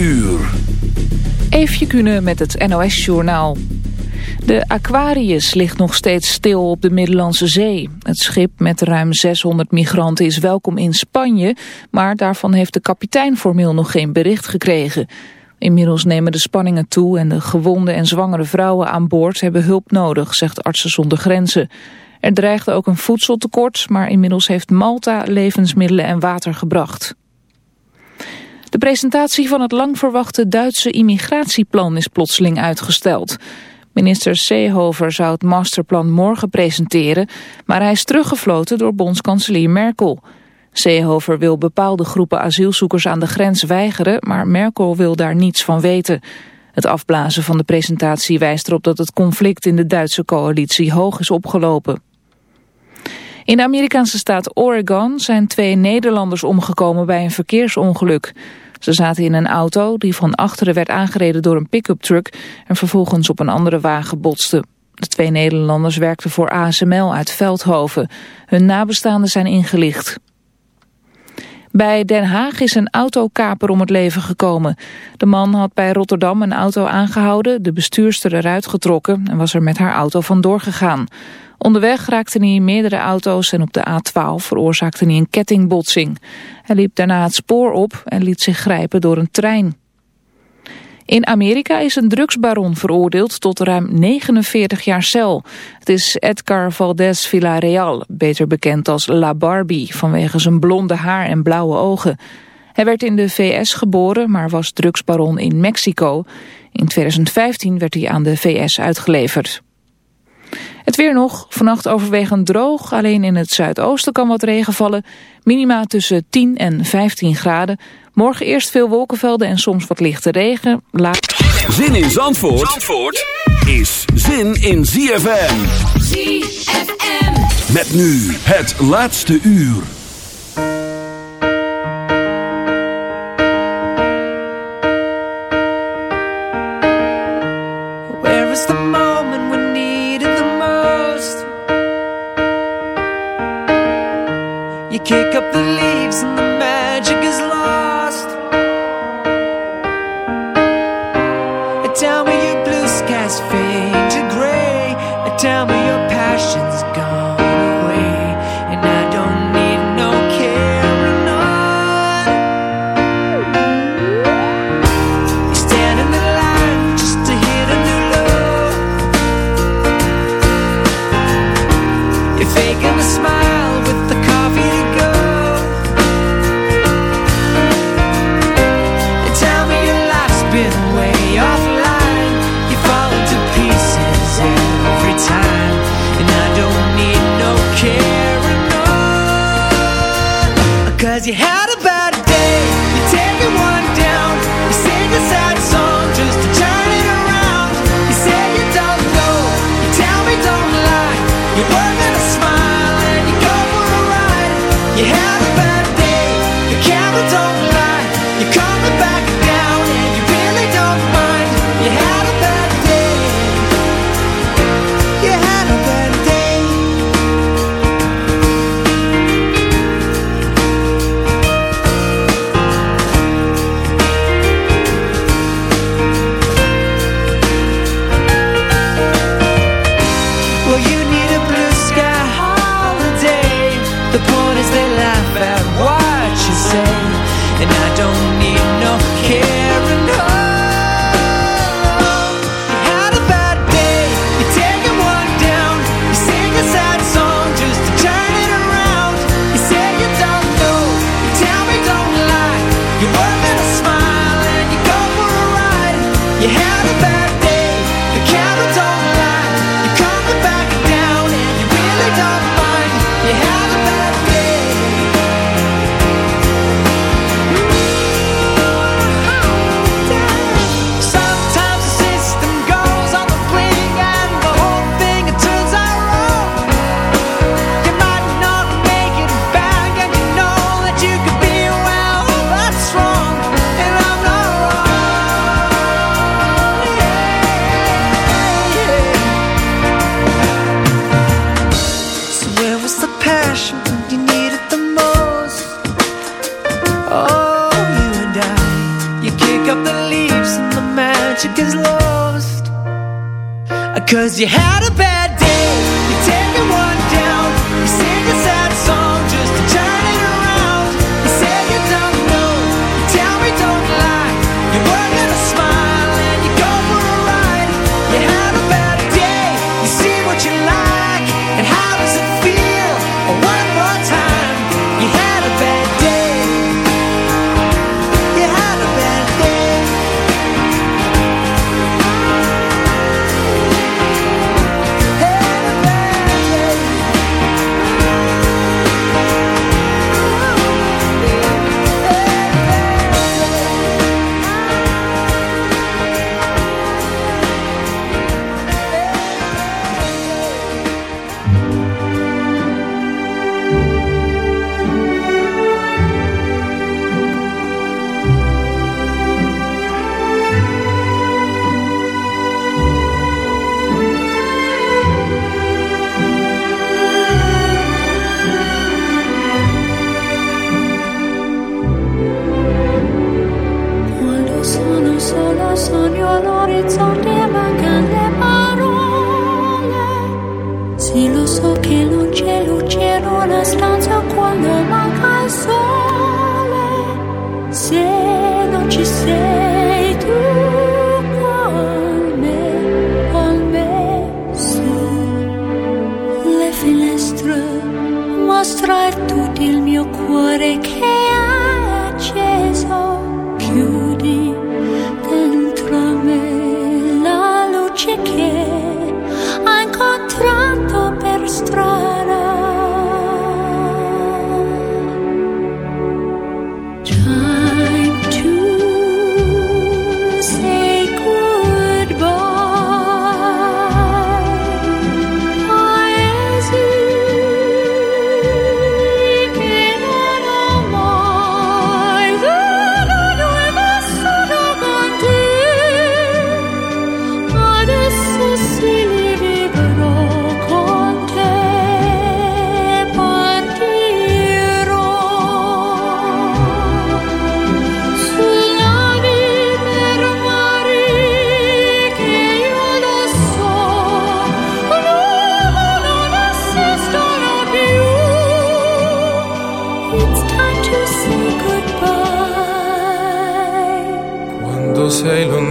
Uur. Eefje Kunnen met het NOS-journaal. De Aquarius ligt nog steeds stil op de Middellandse Zee. Het schip met ruim 600 migranten is welkom in Spanje... maar daarvan heeft de kapitein formeel nog geen bericht gekregen. Inmiddels nemen de spanningen toe... en de gewonde en zwangere vrouwen aan boord hebben hulp nodig... zegt Artsen zonder Grenzen. Er dreigde ook een voedseltekort... maar inmiddels heeft Malta levensmiddelen en water gebracht. De presentatie van het lang verwachte Duitse immigratieplan is plotseling uitgesteld. Minister Seehofer zou het masterplan morgen presenteren, maar hij is teruggefloten door bondskanselier Merkel. Seehofer wil bepaalde groepen asielzoekers aan de grens weigeren, maar Merkel wil daar niets van weten. Het afblazen van de presentatie wijst erop dat het conflict in de Duitse coalitie hoog is opgelopen. In de Amerikaanse staat Oregon zijn twee Nederlanders omgekomen bij een verkeersongeluk. Ze zaten in een auto die van achteren werd aangereden door een pick-up truck en vervolgens op een andere wagen botste. De twee Nederlanders werkten voor ASML uit Veldhoven. Hun nabestaanden zijn ingelicht. Bij Den Haag is een autokaper om het leven gekomen. De man had bij Rotterdam een auto aangehouden, de bestuurster eruit getrokken en was er met haar auto vandoor gegaan. Onderweg raakte hij meerdere auto's en op de A12 veroorzaakte hij een kettingbotsing. Hij liep daarna het spoor op en liet zich grijpen door een trein. In Amerika is een drugsbaron veroordeeld tot ruim 49 jaar cel. Het is Edgar Valdez Villarreal, beter bekend als La Barbie... vanwege zijn blonde haar en blauwe ogen. Hij werd in de VS geboren, maar was drugsbaron in Mexico. In 2015 werd hij aan de VS uitgeleverd. Het weer nog, vannacht overwegend droog. Alleen in het zuidoosten kan wat regen vallen. Minima tussen 10 en 15 graden. Morgen eerst veel wolkenvelden en soms wat lichte regen. Zin in Zandvoort, Zandvoort is zin in ZFM. ZFM. Met nu het laatste uur. Kick up the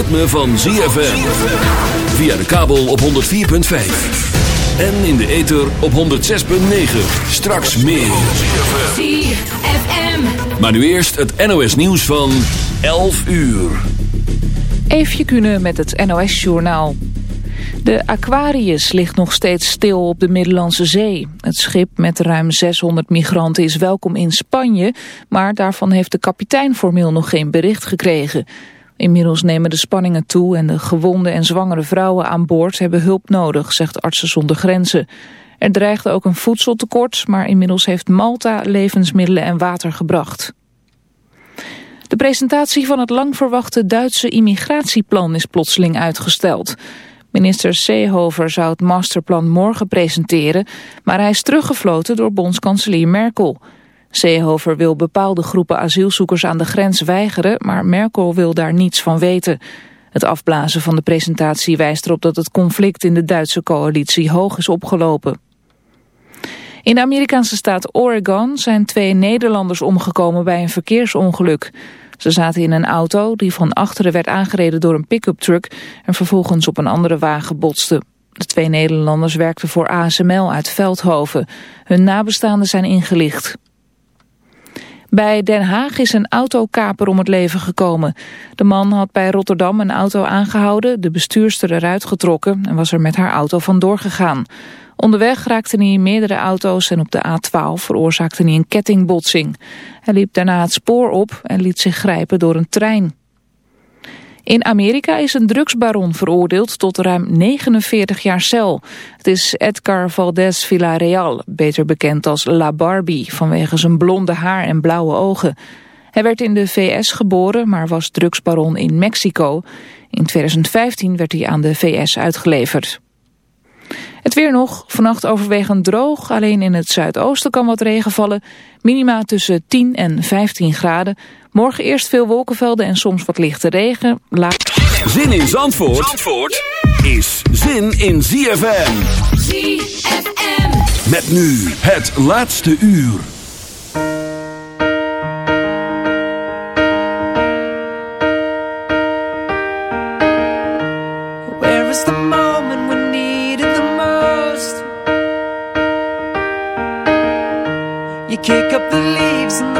Ritme van ZFM. Via de kabel op 104.5. En in de ether op 106.9. Straks meer. ZFM. Maar nu eerst het NOS nieuws van 11 uur. Eefje kunnen met het NOS-journaal. De Aquarius ligt nog steeds stil op de Middellandse Zee. Het schip met ruim 600 migranten is welkom in Spanje... maar daarvan heeft de kapitein formeel nog geen bericht gekregen. Inmiddels nemen de spanningen toe en de gewonde en zwangere vrouwen aan boord hebben hulp nodig, zegt Artsen zonder Grenzen. Er dreigde ook een voedseltekort, maar inmiddels heeft Malta levensmiddelen en water gebracht. De presentatie van het lang verwachte Duitse immigratieplan is plotseling uitgesteld. Minister Seehofer zou het masterplan morgen presenteren, maar hij is teruggefloten door bondskanselier Merkel. Seehofer wil bepaalde groepen asielzoekers aan de grens weigeren, maar Merkel wil daar niets van weten. Het afblazen van de presentatie wijst erop dat het conflict in de Duitse coalitie hoog is opgelopen. In de Amerikaanse staat Oregon zijn twee Nederlanders omgekomen bij een verkeersongeluk. Ze zaten in een auto die van achteren werd aangereden door een pick-up truck en vervolgens op een andere wagen botste. De twee Nederlanders werkten voor ASML uit Veldhoven. Hun nabestaanden zijn ingelicht. Bij Den Haag is een autokaper om het leven gekomen. De man had bij Rotterdam een auto aangehouden, de bestuurster eruit getrokken en was er met haar auto vandoor gegaan. Onderweg raakte hij meerdere auto's en op de A12 veroorzaakte hij een kettingbotsing. Hij liep daarna het spoor op en liet zich grijpen door een trein. In Amerika is een drugsbaron veroordeeld tot ruim 49 jaar cel. Het is Edgar Valdez Villarreal, beter bekend als La Barbie... vanwege zijn blonde haar en blauwe ogen. Hij werd in de VS geboren, maar was drugsbaron in Mexico. In 2015 werd hij aan de VS uitgeleverd. Het weer nog, vannacht overwegend droog. Alleen in het zuidoosten kan wat regen vallen. Minima tussen 10 en 15 graden. Morgen eerst veel wolkenvelden en soms wat lichte regen. Laat... Zin in Zandvoort, Zandvoort is zin in ZFM. ZFM. Met nu het laatste uur. Where is the moment we need it the most? You kick up the leaves and the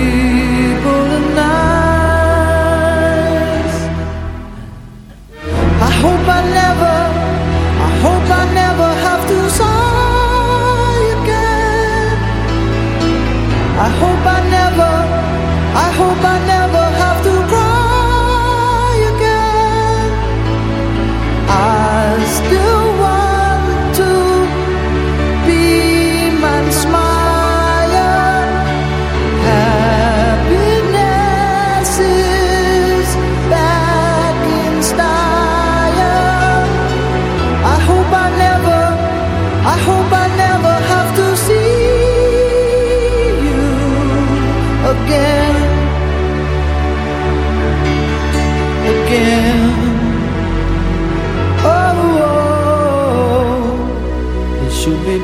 Oh, body.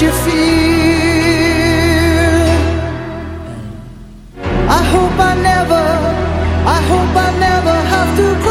you fear. I hope I never, I hope I never have to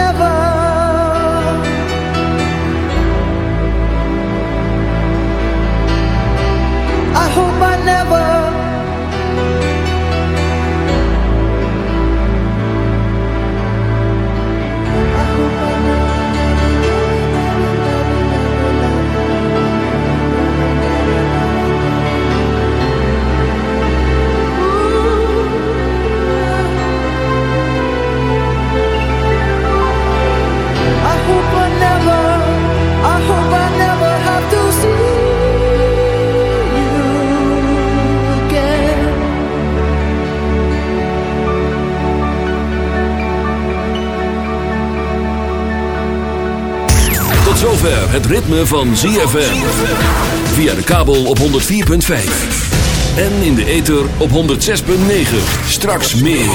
never. Zover het ritme van ZFM. Via de kabel op 104.5. En in de ether op 106.9. Straks meer.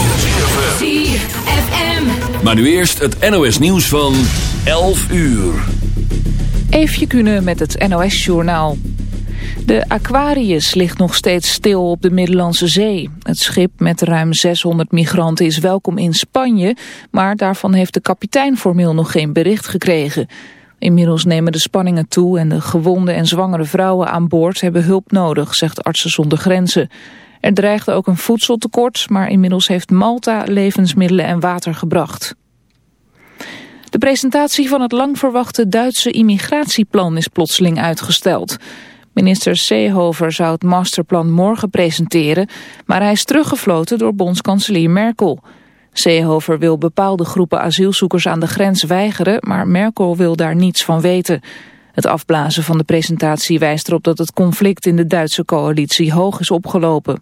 ZFM. Maar nu eerst het NOS nieuws van 11 uur. Eefje kunnen met het NOS-journaal. De Aquarius ligt nog steeds stil op de Middellandse Zee. Het schip met ruim 600 migranten is welkom in Spanje... maar daarvan heeft de kapitein formeel nog geen bericht gekregen. Inmiddels nemen de spanningen toe en de gewonde en zwangere vrouwen aan boord hebben hulp nodig, zegt Artsen zonder Grenzen. Er dreigde ook een voedseltekort, maar inmiddels heeft Malta levensmiddelen en water gebracht. De presentatie van het lang verwachte Duitse immigratieplan is plotseling uitgesteld. Minister Seehofer zou het masterplan morgen presenteren, maar hij is teruggefloten door bondskanselier Merkel. Seehofer wil bepaalde groepen asielzoekers aan de grens weigeren, maar Merkel wil daar niets van weten. Het afblazen van de presentatie wijst erop dat het conflict in de Duitse coalitie hoog is opgelopen.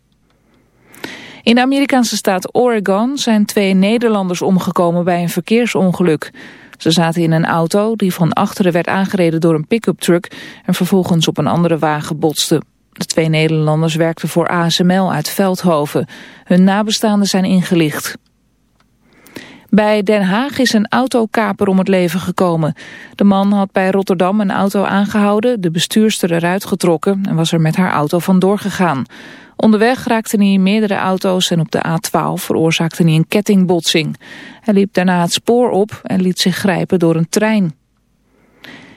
In de Amerikaanse staat Oregon zijn twee Nederlanders omgekomen bij een verkeersongeluk. Ze zaten in een auto die van achteren werd aangereden door een pick-up truck en vervolgens op een andere wagen botste. De twee Nederlanders werkten voor ASML uit Veldhoven. Hun nabestaanden zijn ingelicht. Bij Den Haag is een autokaper om het leven gekomen. De man had bij Rotterdam een auto aangehouden, de bestuurster eruit getrokken en was er met haar auto vandoor gegaan. Onderweg raakte hij meerdere auto's en op de A12 veroorzaakte hij een kettingbotsing. Hij liep daarna het spoor op en liet zich grijpen door een trein.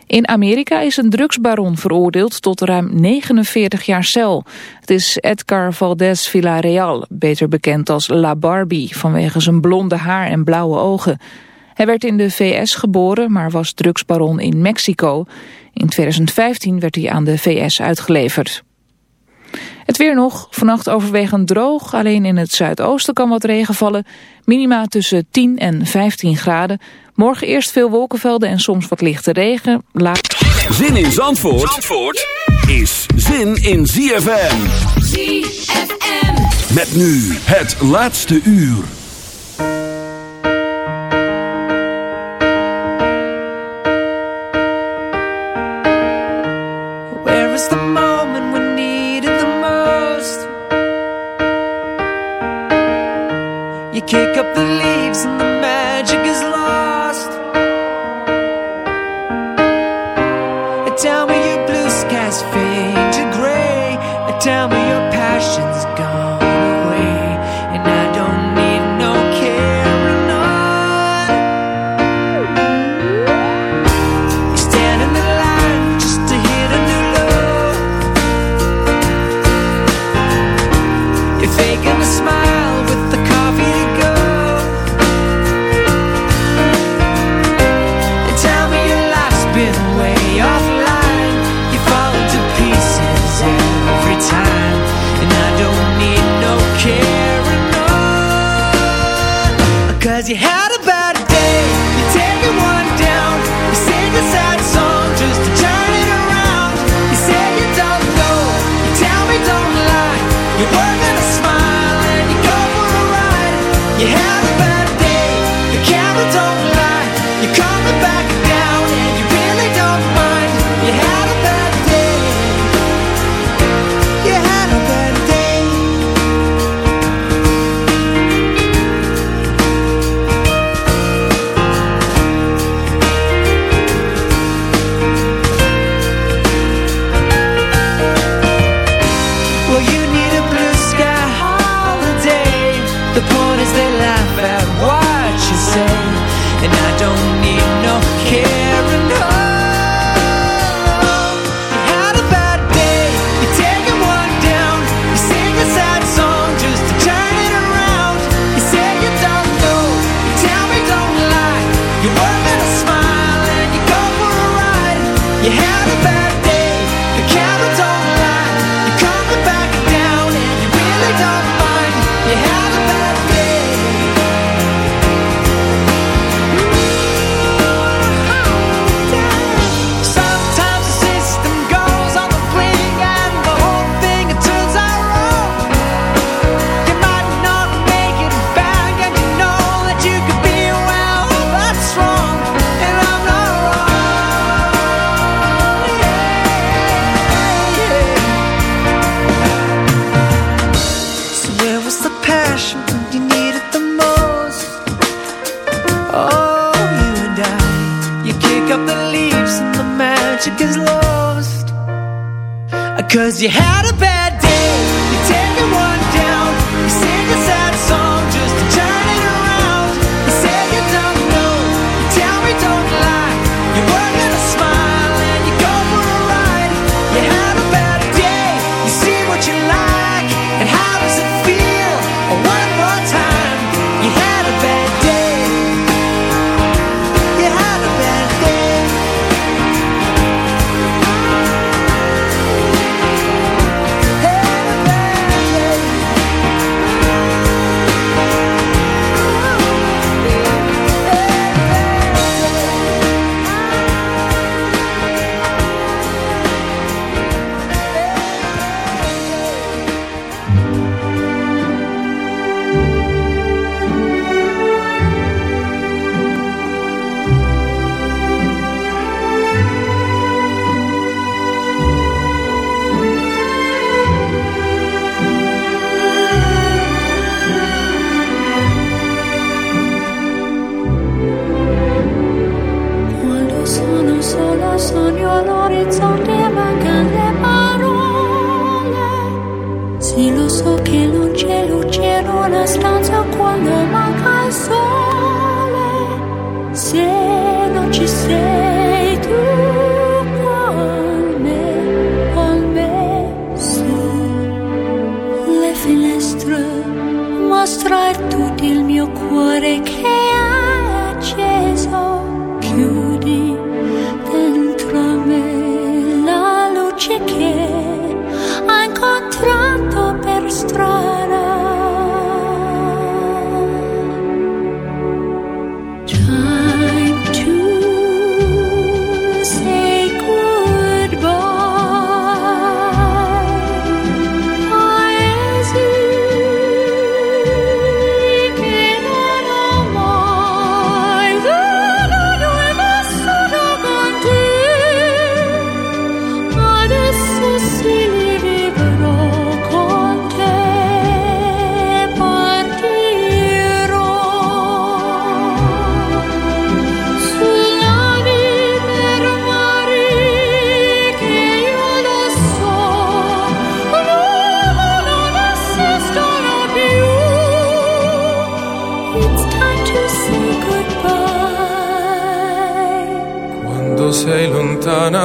In Amerika is een drugsbaron veroordeeld tot ruim 49 jaar cel. Het is Edgar Valdez Villarreal, beter bekend als La Barbie... vanwege zijn blonde haar en blauwe ogen. Hij werd in de VS geboren, maar was drugsbaron in Mexico. In 2015 werd hij aan de VS uitgeleverd. Het weer nog, vannacht overwegend droog. Alleen in het zuidoosten kan wat regen vallen. Minima tussen 10 en 15 graden. Morgen eerst veel wolkenvelden en soms wat lichte regen. Laat... Zin in Zandvoort, Zandvoort is zin in ZFM. ZFM. Met nu het laatste uur. Kick up the leaves say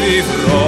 vivrò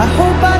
I hope I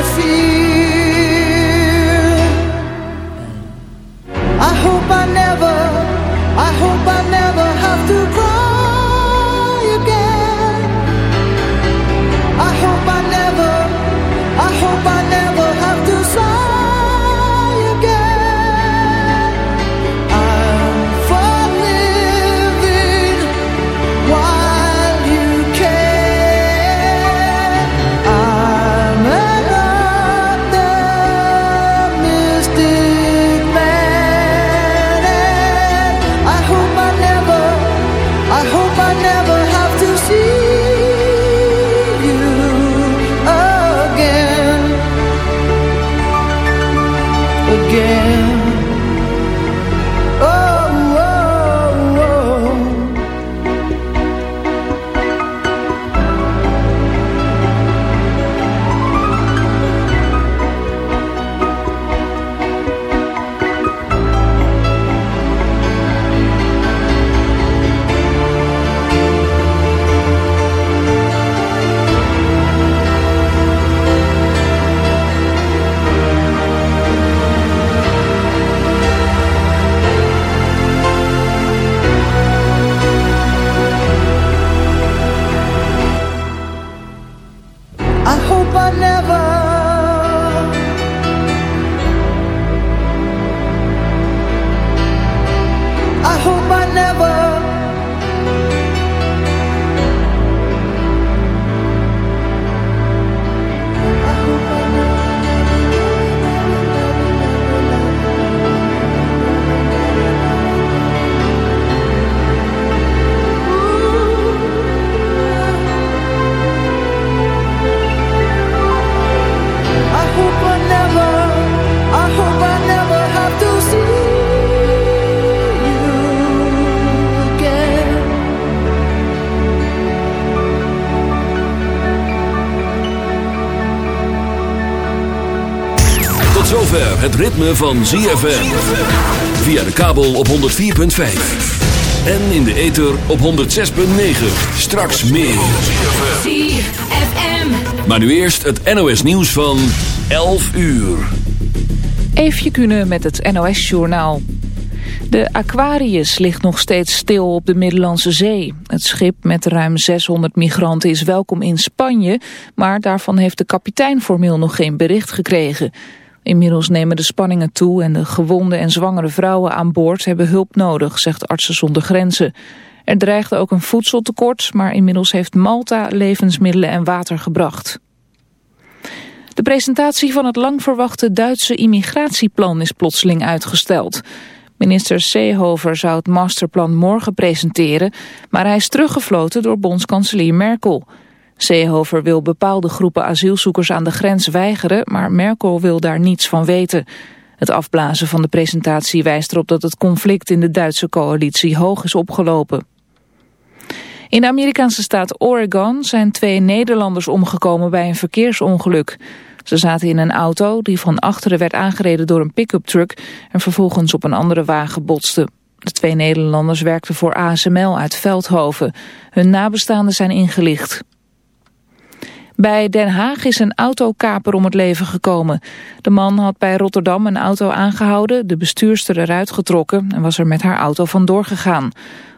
se het ritme van ZFM. Via de kabel op 104.5. En in de ether op 106.9. Straks meer. ZFM. Maar nu eerst het NOS nieuws van 11 uur. Eefje Kunnen met het NOS-journaal. De Aquarius ligt nog steeds stil op de Middellandse Zee. Het schip met ruim 600 migranten is welkom in Spanje... maar daarvan heeft de kapitein formeel nog geen bericht gekregen. Inmiddels nemen de spanningen toe en de gewonde en zwangere vrouwen aan boord hebben hulp nodig, zegt Artsen zonder Grenzen. Er dreigde ook een voedseltekort, maar inmiddels heeft Malta levensmiddelen en water gebracht. De presentatie van het lang verwachte Duitse immigratieplan is plotseling uitgesteld. Minister Seehofer zou het masterplan morgen presenteren, maar hij is teruggefloten door bondskanselier Merkel. Seehofer wil bepaalde groepen asielzoekers aan de grens weigeren, maar Merkel wil daar niets van weten. Het afblazen van de presentatie wijst erop dat het conflict in de Duitse coalitie hoog is opgelopen. In de Amerikaanse staat Oregon zijn twee Nederlanders omgekomen bij een verkeersongeluk. Ze zaten in een auto die van achteren werd aangereden door een pick-up truck en vervolgens op een andere wagen botste. De twee Nederlanders werkten voor ASML uit Veldhoven. Hun nabestaanden zijn ingelicht. Bij Den Haag is een autokaper om het leven gekomen. De man had bij Rotterdam een auto aangehouden, de bestuurster eruit getrokken en was er met haar auto vandoor gegaan.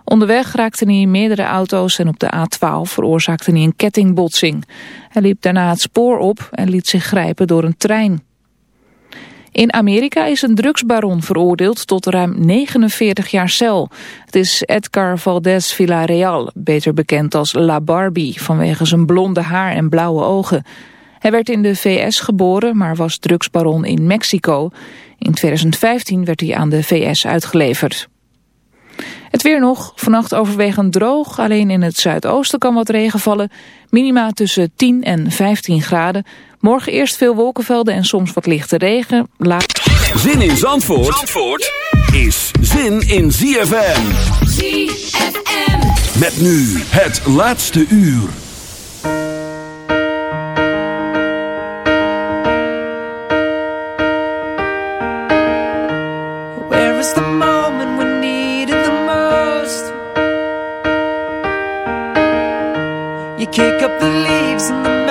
Onderweg raakte hij meerdere auto's en op de A12 veroorzaakte hij een kettingbotsing. Hij liep daarna het spoor op en liet zich grijpen door een trein. In Amerika is een drugsbaron veroordeeld tot ruim 49 jaar cel. Het is Edgar Valdez Villarreal, beter bekend als La Barbie... vanwege zijn blonde haar en blauwe ogen. Hij werd in de VS geboren, maar was drugsbaron in Mexico. In 2015 werd hij aan de VS uitgeleverd. Het weer nog, vannacht overwegend droog. Alleen in het zuidoosten kan wat regen vallen. Minima tussen 10 en 15 graden. Morgen eerst veel wolkenvelden en soms wat lichte regen. Laat... Zin in Zandvoort, Zandvoort is zin in ZFM. ZFM. Met nu het laatste uur. Where is the kick up the leaves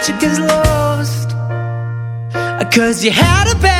magic is lost. Cause you had a bad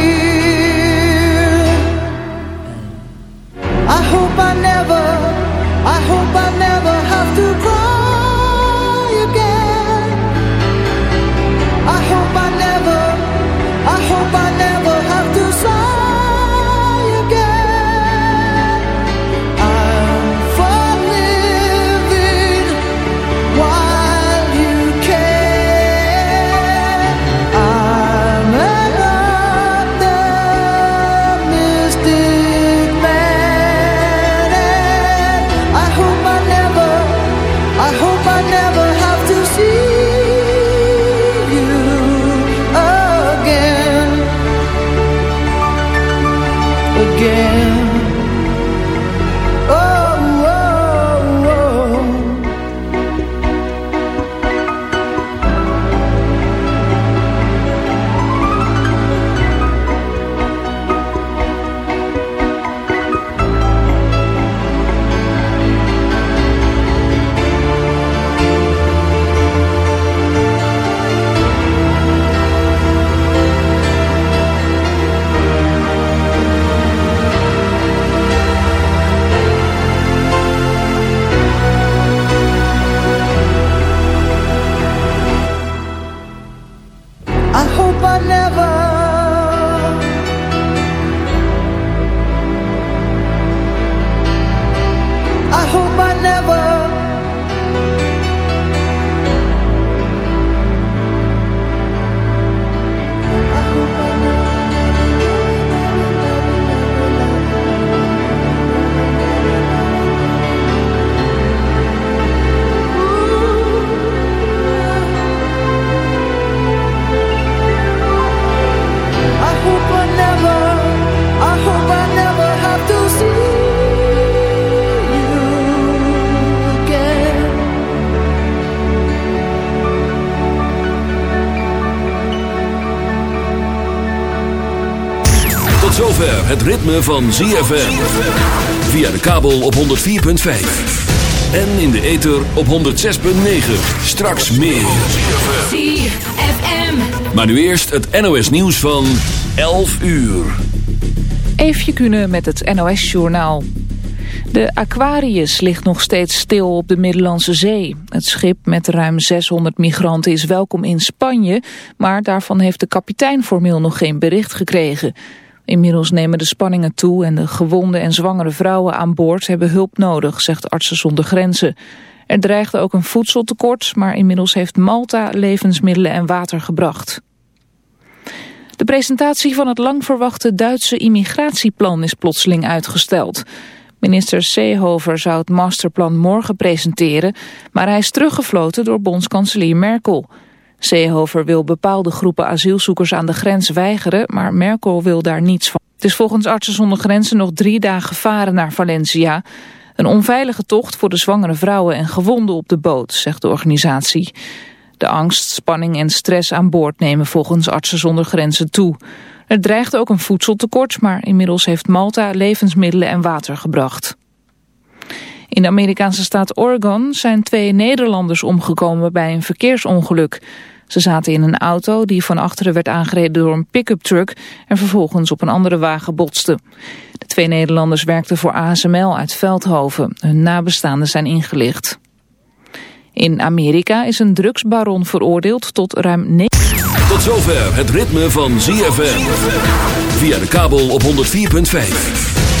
Het ritme van ZFM. Via de kabel op 104.5. En in de ether op 106.9. Straks meer. ZFM. Maar nu eerst het NOS nieuws van 11 uur. Eefje kunnen met het NOS-journaal. De Aquarius ligt nog steeds stil op de Middellandse Zee. Het schip met ruim 600 migranten is welkom in Spanje... maar daarvan heeft de kapitein formeel nog geen bericht gekregen. Inmiddels nemen de spanningen toe en de gewonde en zwangere vrouwen aan boord hebben hulp nodig, zegt Artsen zonder Grenzen. Er dreigde ook een voedseltekort, maar inmiddels heeft Malta levensmiddelen en water gebracht. De presentatie van het lang verwachte Duitse immigratieplan is plotseling uitgesteld. Minister Seehofer zou het masterplan morgen presenteren, maar hij is teruggefloten door bondskanselier Merkel. Seehofer wil bepaalde groepen asielzoekers aan de grens weigeren, maar Merkel wil daar niets van. Het is volgens Artsen zonder Grenzen nog drie dagen varen naar Valencia. Een onveilige tocht voor de zwangere vrouwen en gewonden op de boot, zegt de organisatie. De angst, spanning en stress aan boord nemen volgens Artsen zonder Grenzen toe. Er dreigt ook een voedseltekort, maar inmiddels heeft Malta levensmiddelen en water gebracht. In de Amerikaanse staat Oregon zijn twee Nederlanders omgekomen bij een verkeersongeluk. Ze zaten in een auto die van achteren werd aangereden door een pick-up truck en vervolgens op een andere wagen botste. De twee Nederlanders werkten voor ASML uit Veldhoven. Hun nabestaanden zijn ingelicht. In Amerika is een drugsbaron veroordeeld tot ruim 9... Tot zover het ritme van ZFM. Via de kabel op 104.5.